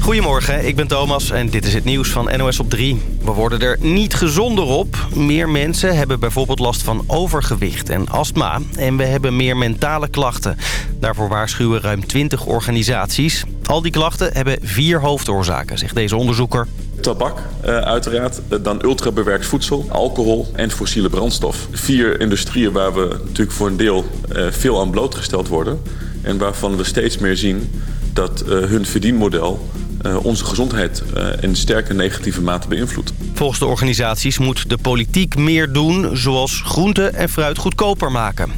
Goedemorgen, ik ben Thomas en dit is het nieuws van NOS op 3. We worden er niet gezonder op. Meer mensen hebben bijvoorbeeld last van overgewicht en astma. En we hebben meer mentale klachten. Daarvoor waarschuwen ruim 20 organisaties. Al die klachten hebben vier hoofdoorzaken, zegt deze onderzoeker. Tabak, uh, uiteraard. Dan ultrabewerkt voedsel, alcohol en fossiele brandstof. Vier industrieën waar we natuurlijk voor een deel uh, veel aan blootgesteld worden. En waarvan we steeds meer zien dat uh, hun verdienmodel uh, onze gezondheid uh, in sterke negatieve mate beïnvloedt. Volgens de organisaties moet de politiek meer doen... zoals groente en fruit goedkoper maken.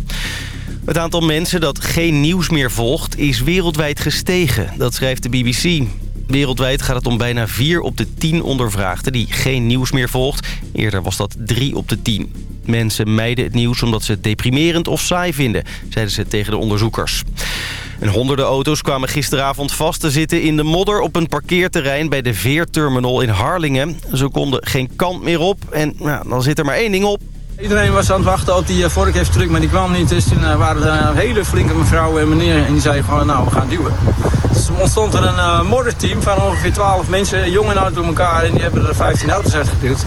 Het aantal mensen dat geen nieuws meer volgt is wereldwijd gestegen. Dat schrijft de BBC. Wereldwijd gaat het om bijna 4 op de 10 ondervraagden die geen nieuws meer volgt. Eerder was dat 3 op de 10. Mensen mijden het nieuws omdat ze het deprimerend of saai vinden, zeiden ze tegen de onderzoekers. En honderden auto's kwamen gisteravond vast te zitten in de modder op een parkeerterrein bij de Veerterminal in Harlingen. Ze konden geen kant meer op en nou, dan zit er maar één ding op. Iedereen was aan het wachten tot die vork heeft terug, maar die kwam niet. Dus toen waren er een hele flinke mevrouw en meneer en die zei gewoon, nou, we gaan duwen. Dus ontstond er een uh, modderteam van ongeveer 12 mensen, jong en oud door elkaar. En die hebben er 15 auto's uitgeduwd.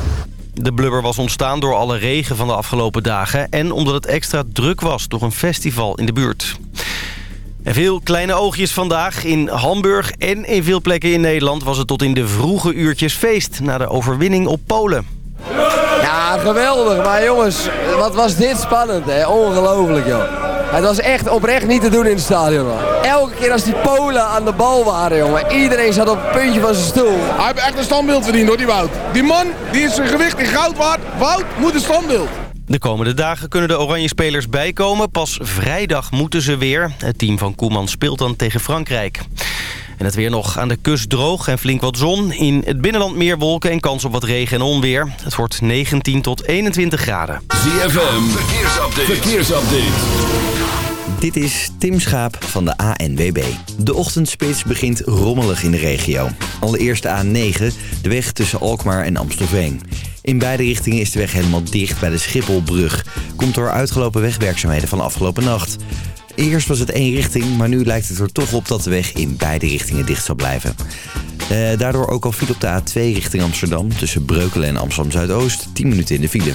De blubber was ontstaan door alle regen van de afgelopen dagen... en omdat het extra druk was door een festival in de buurt. En veel kleine oogjes vandaag. In Hamburg en in veel plekken in Nederland was het tot in de vroege uurtjes feest... na de overwinning op Polen. Ja, geweldig. Maar jongens, wat was dit spannend, hè? Ongelooflijk, joh. Het was echt oprecht niet te doen in het stadion. Man. Elke keer als die Polen aan de bal waren, jongen. Iedereen zat op het puntje van zijn stoel. Hij heeft echt een standbeeld verdiend, hoor, die Wout. Die man, die is zijn gewicht in goud waard. Wout moet een standbeeld. De komende dagen kunnen de oranje spelers bijkomen. Pas vrijdag moeten ze weer. Het team van Koeman speelt dan tegen Frankrijk. En het weer nog aan de kust droog en flink wat zon. In het binnenland meer wolken en kans op wat regen en onweer. Het wordt 19 tot 21 graden. ZFM, verkeersupdate. verkeersupdate. Dit is Tim Schaap van de ANWB. De ochtendspits begint rommelig in de regio. Allereerst de A9, de weg tussen Alkmaar en Amstelveen. In beide richtingen is de weg helemaal dicht bij de Schipholbrug. Komt door uitgelopen wegwerkzaamheden van afgelopen nacht. Eerst was het één richting, maar nu lijkt het er toch op dat de weg in beide richtingen dicht zal blijven. Uh, daardoor ook al viel op de A2 richting Amsterdam tussen Breukelen en Amsterdam Zuidoost 10 minuten in de file.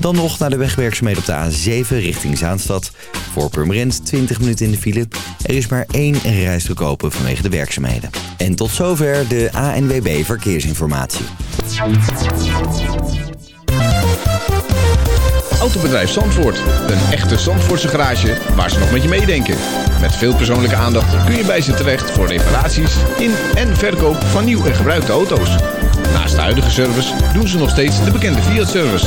Dan nog naar de wegwerkzaamheden op de A7 richting Zaanstad. Voor Purmerend 20 minuten in de file. Er is maar één rijstrook open vanwege de werkzaamheden. En tot zover de ANWB Verkeersinformatie. Autobedrijf Zandvoort. Een echte Zandvoortse garage waar ze nog met je meedenken. Met veel persoonlijke aandacht kun je bij ze terecht voor reparaties in en verkoop van nieuw en gebruikte auto's. Naast de huidige service doen ze nog steeds de bekende Fiat-service.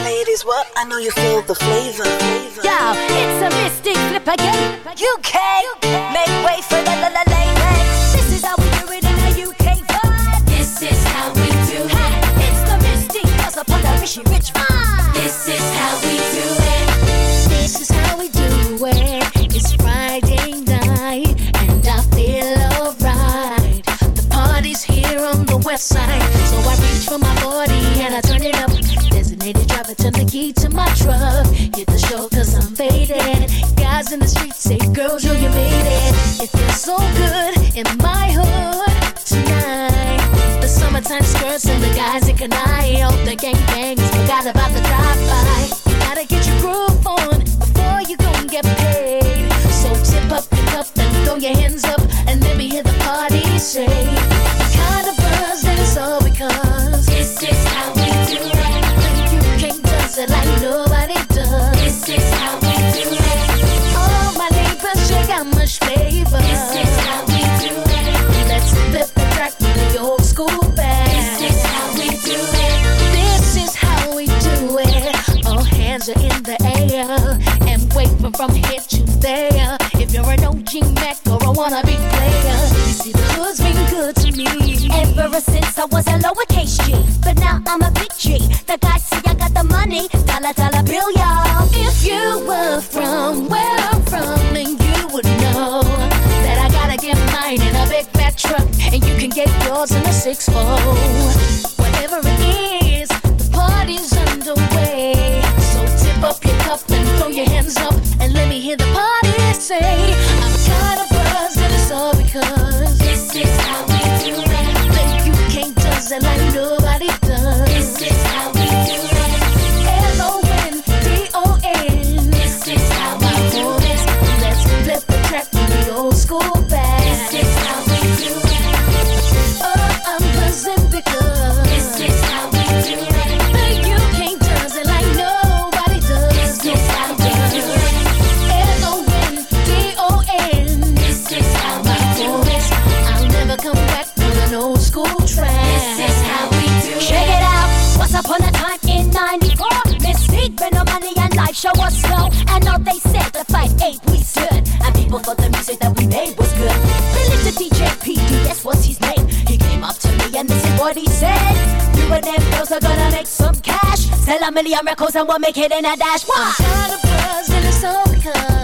To all ladies, what? I know you feel the flavor. Yo, it's a mystic flip again. UK, make way for the la la ladies. This is how we do it in a UK vibe. This is how we do it. Hey, it's the mystic cause upon the Rishi Rich vibe. This is how we do it. In the street say, girls, yo, you made it. It feels so good in my hood tonight. The summertime skirts and the guys in Kanai. Oh, the gang bangs forgot about the drive-by. Gotta get your groove on before you go and get paid. So tip up your cup and throw your hands up and let me hear the party say. This is how we do it. Let's flip the the old school. This is how we do it. This is how we do it. All hands are in the air and waving from here to there. If you're an Mac or a wannabe player, you see the hood's been good to me ever since I was a lowercase G. But now I'm a big G. The guys see I got the money, dollar dollar bill, y'all. If you were from where extra, and you can get yours in a six-fold. Whatever it is, the party's underway. So tip up your cup and throw your hands up, and let me hear the party say. a million records and we'll make it in a dash. What? I'm tired of buzz and it's all because.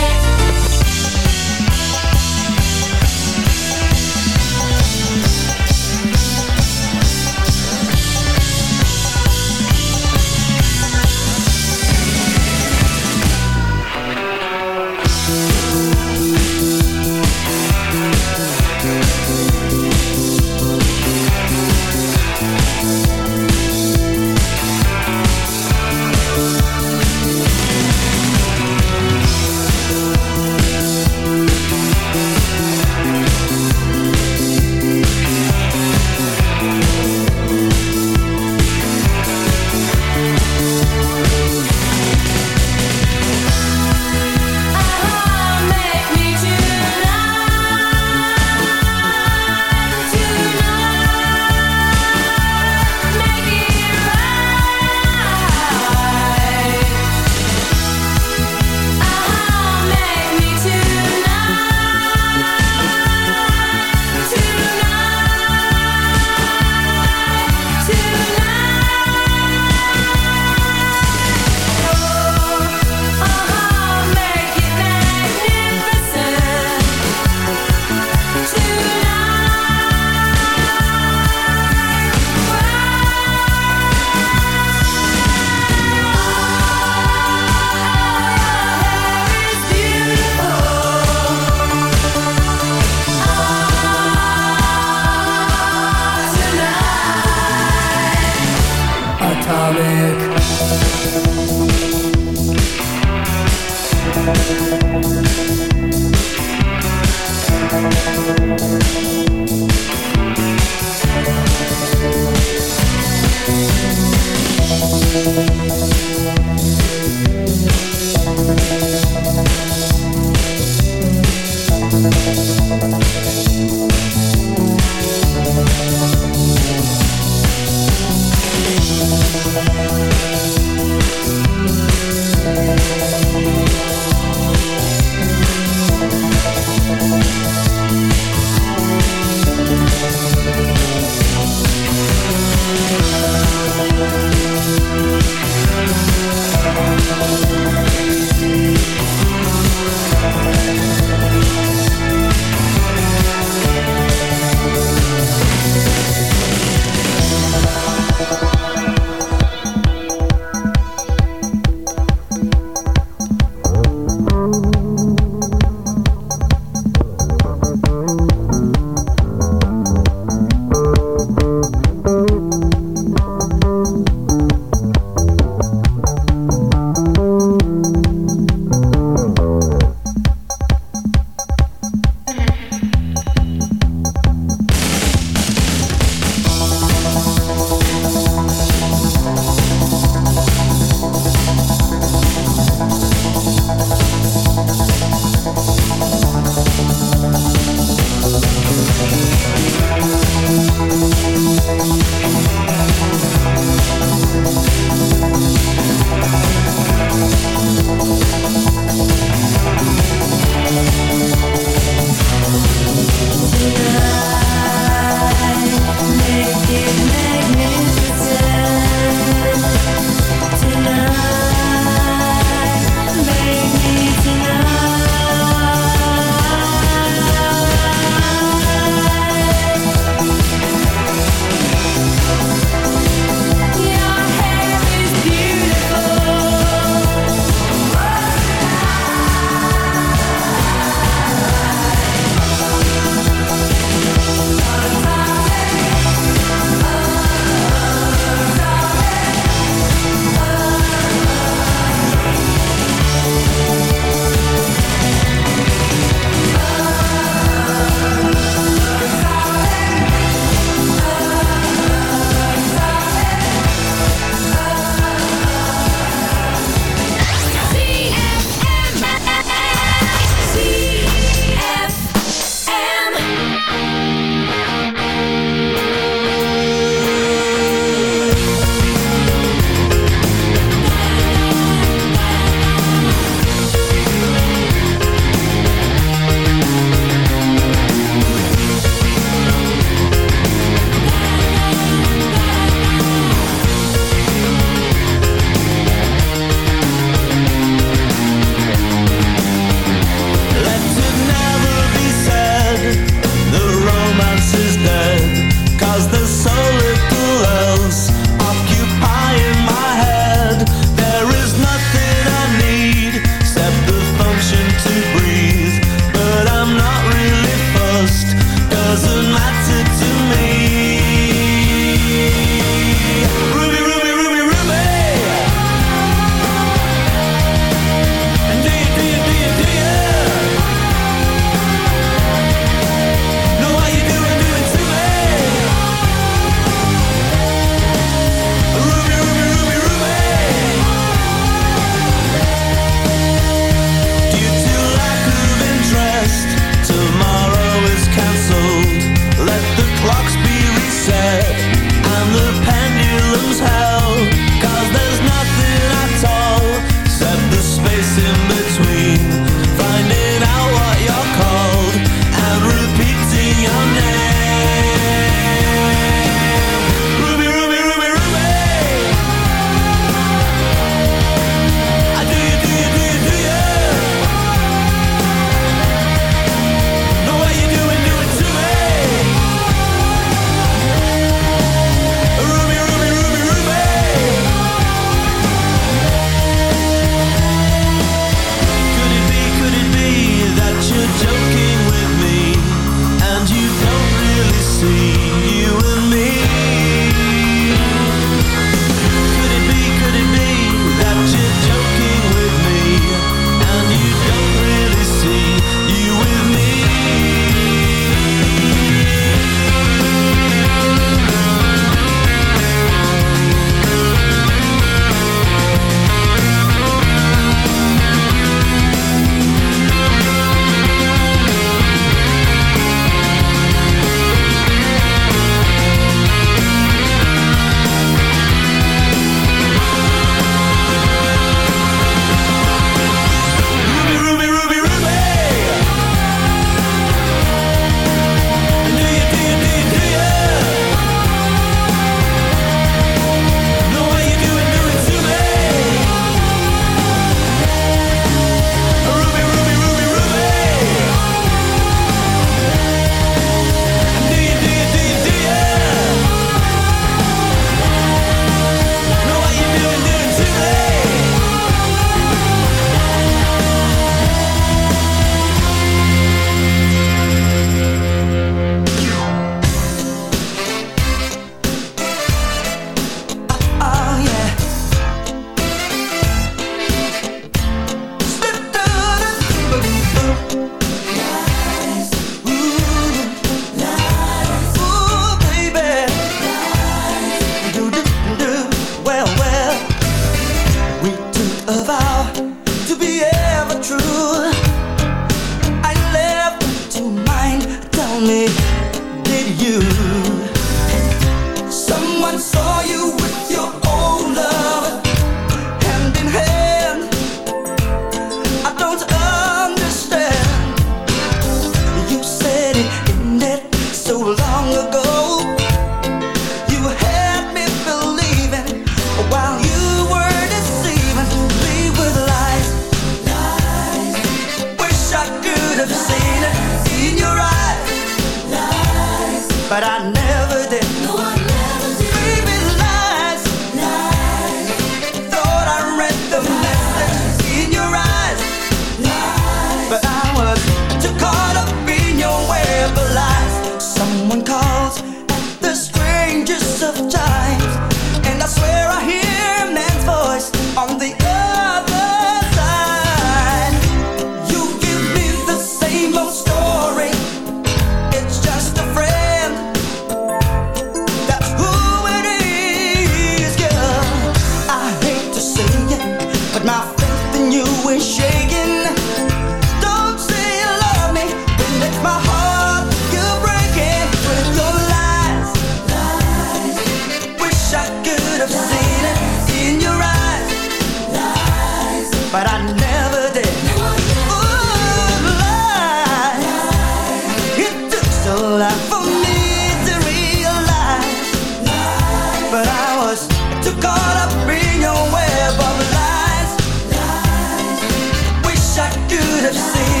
have seen.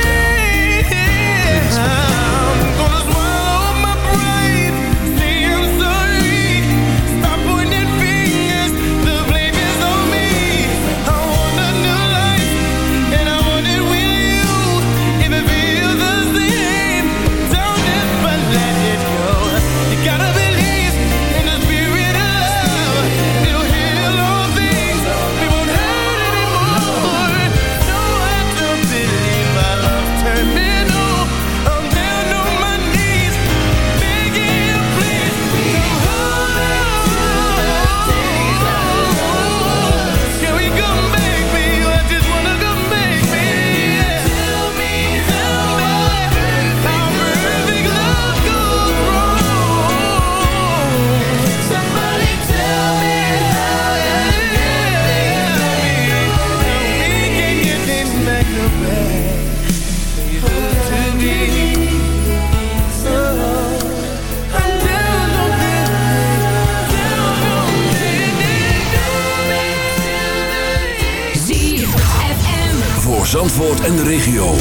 regio.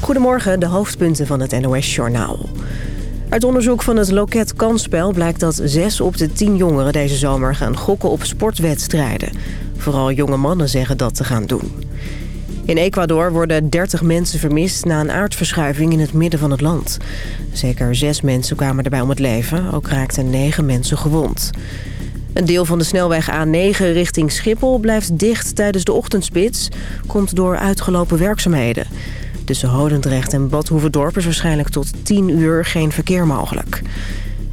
Goedemorgen, de hoofdpunten van het NOS-journaal. Uit onderzoek van het loket Kansspel blijkt dat 6 op de 10 jongeren deze zomer gaan gokken op sportwedstrijden. Vooral jonge mannen zeggen dat te gaan doen. In Ecuador worden 30 mensen vermist na een aardverschuiving in het midden van het land. Zeker 6 mensen kwamen erbij om het leven, ook raakten 9 mensen gewond. Een deel van de snelweg A9 richting Schiphol blijft dicht tijdens de ochtendspits. Komt door uitgelopen werkzaamheden. Tussen Hodendrecht en Bad Hoeverdorp is waarschijnlijk tot 10 uur geen verkeer mogelijk.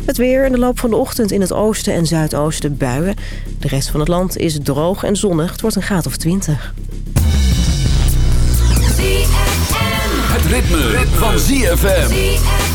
Het weer in de loop van de ochtend in het oosten en zuidoosten buien. De rest van het land is droog en zonnig. Het wordt een graad of 20. Het ritme, ritme. van ZFM.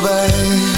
voorbij.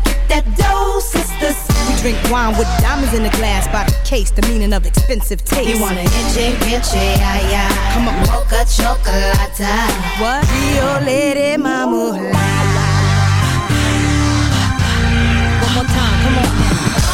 better get that dough, sisters. We drink wine with diamonds in the glass by the case, the meaning of expensive taste. You want an inche, inche, ay, ay. Come on, Mocha chocolate. What? Rio Lady Mama. One more time, come on.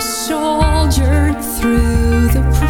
soldiered through the